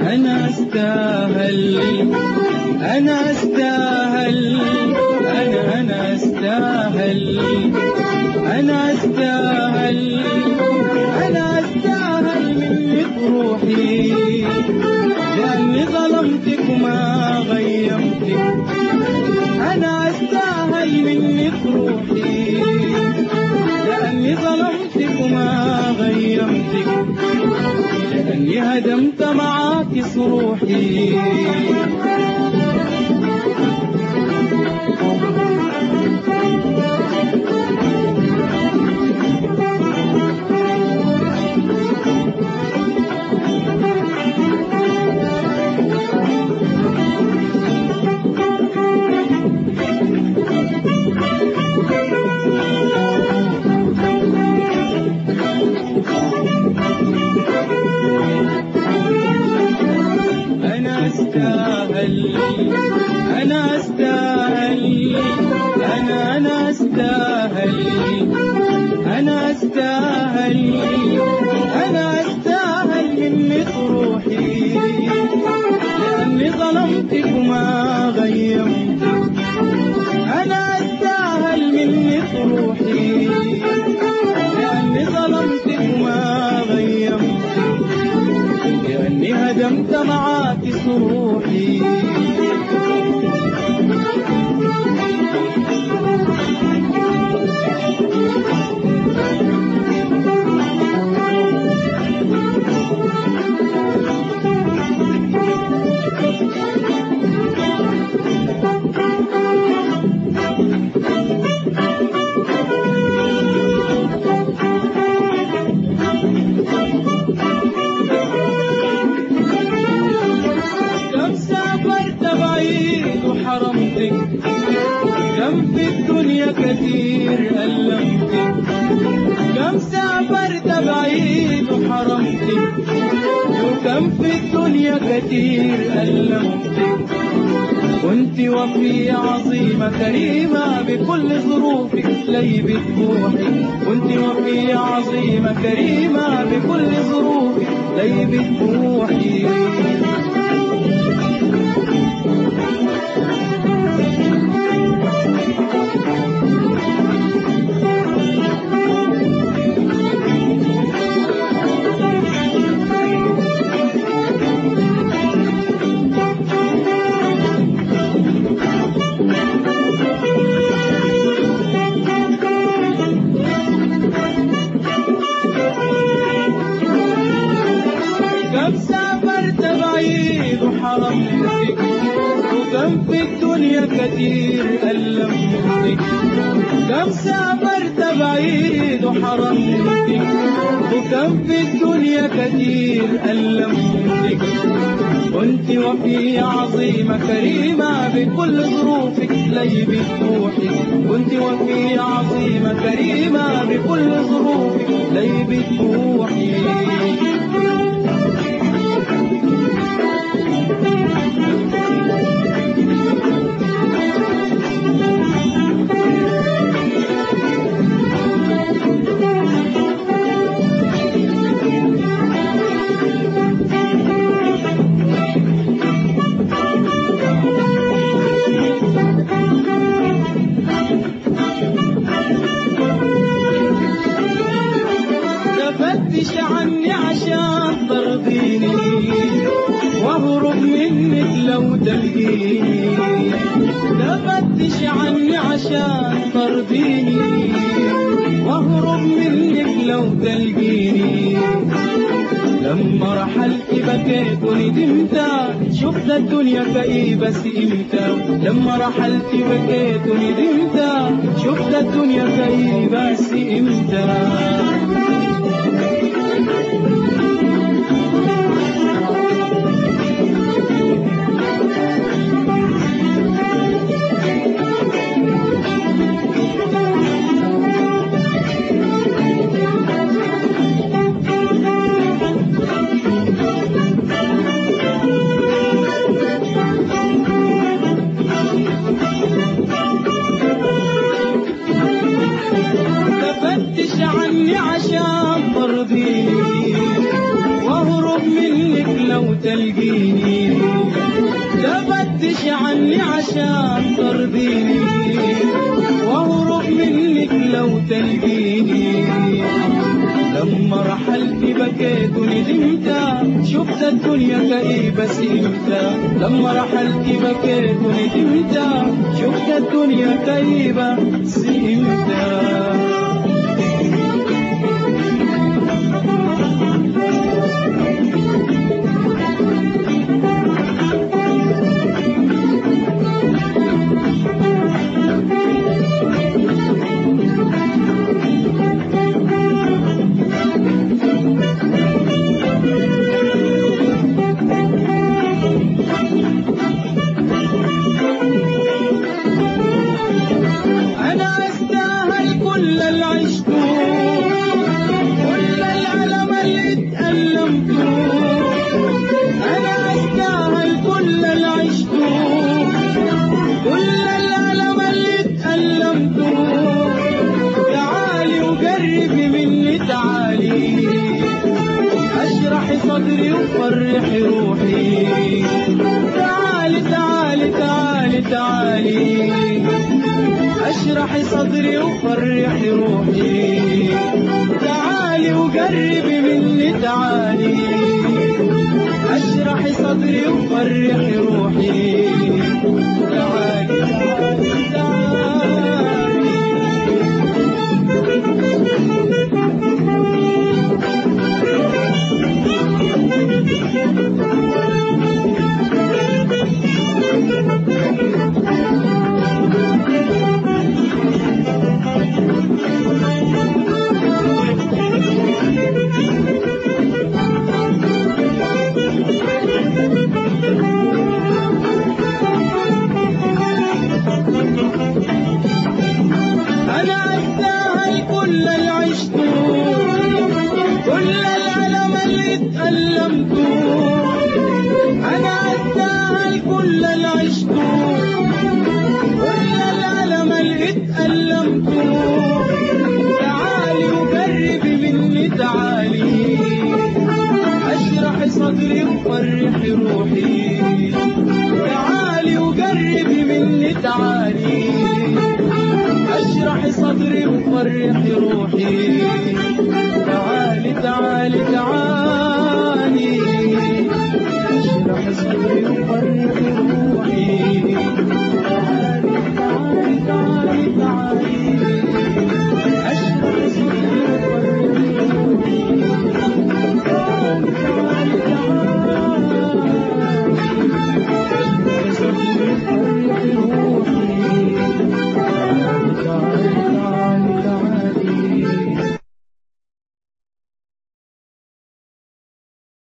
أنا أستاهل أنا أستاهل. أستاهل. أنا أستاهل. أنا أستاهل منك روحي. لأني ظلمتك وما غيمتك أنا أستاهل منك روحي. لأني ظلمتك وما غيمتك لأني هدمت معاك صروحي أستاهل أنا أستاهل منك روحي لأني ظلمتك وما غيمتك أنا أستاهل منك روحي لأني ظلمتك وما غيمتك لأني هدمت معاك صروحي. بعيد وحرمتك وكم في الدنيا كثير ألمتك كنت وفية عظيمة كريمة بكل ظروفك ليبة روحي كنت وفية عظيمة كريمة بكل ظروفك ليبة روحي. الدنيا كثير ألمتك كم سافرت بعيد وحرمتك وكم في الدنيا كثير ألمتك كنت وفية عظيمة كريمة بكل ظروفك ليبة روحي كنت وفية عظيمة كريمة بكل ظروفك ليبة روحي عشان ترضيني واهرب منك لو تلقيني. لما رحلت بكيت وندمت شفت الدنيا كئيبة سئمت لما رحلت بكيت وندمت شفت الدنيا كئيبة سئمت تلقيني. تفتش عني عشان ترضيني. واهرب منك لو تلقيني. لما رحلت بكيت وندمت شفت الدنيا كئيبة سئمت لما رحلت بكيت وندمت شفت الدنيا كئيبة سئمت تعالي. اشرح صدري وفرح روحي. تعالي وقربي مني تعالي. اشرح صدري وفرح روحي. تعالي. كل اللي عشته كل الألم اللي اتألمته